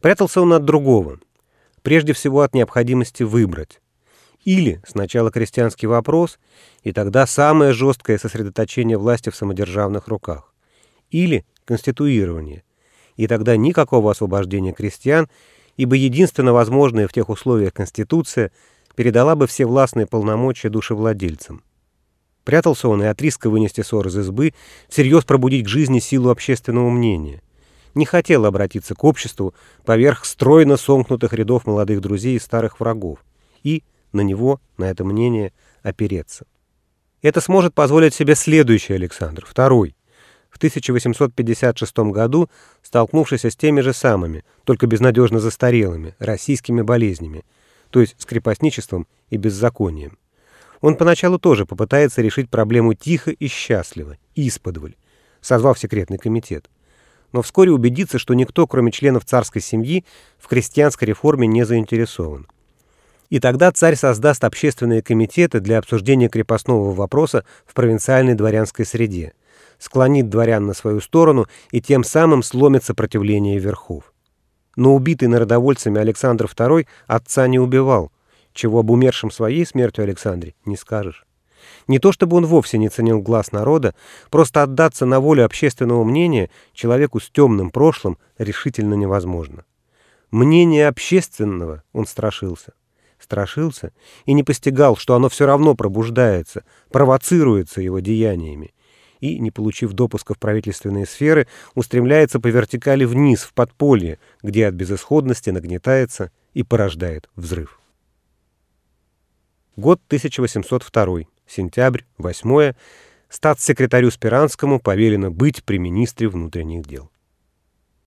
Прятался он от другого, прежде всего от необходимости выбрать. Или сначала крестьянский вопрос, и тогда самое жесткое сосредоточение власти в самодержавных руках. Или конституирование, и тогда никакого освобождения крестьян, ибо единственно возможное в тех условиях Конституция передала бы все властные полномочия душевладельцам. Прятался он и от риска вынести ссор из избы, всерьез пробудить к жизни силу общественного мнения. Не хотел обратиться к обществу поверх стройно сомкнутых рядов молодых друзей и старых врагов. И на него, на это мнение, опереться. Это сможет позволить себе следующий Александр, второй, в 1856 году столкнувшийся с теми же самыми, только безнадежно застарелыми, российскими болезнями, то есть с крепостничеством и беззаконием. Он поначалу тоже попытается решить проблему тихо и счастливо, исподволь, созвав секретный комитет. Но вскоре убедится, что никто, кроме членов царской семьи, в крестьянской реформе не заинтересован. И тогда царь создаст общественные комитеты для обсуждения крепостного вопроса в провинциальной дворянской среде, склонит дворян на свою сторону и тем самым сломит сопротивление верхов. Но убитый народовольцами Александр II отца не убивал, чего об умершем своей смертью Александре не скажешь. Не то чтобы он вовсе не ценил глаз народа, просто отдаться на волю общественного мнения человеку с темным прошлым решительно невозможно. Мнение общественного он страшился страшился и не постигал, что оно все равно пробуждается, провоцируется его деяниями, и, не получив допуска в правительственные сферы, устремляется по вертикали вниз, в подполье, где от безысходности нагнетается и порождает взрыв. Год 1802, сентябрь, 8 статс-секретарю Спиранскому повелено быть при министре внутренних дел.